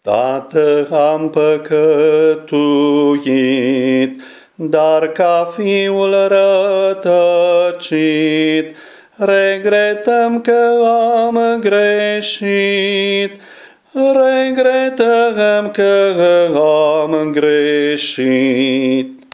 Tată, am păcătuit, dar ca fiul rătăcit, regretăm că am greșit, regretăm că am greșit.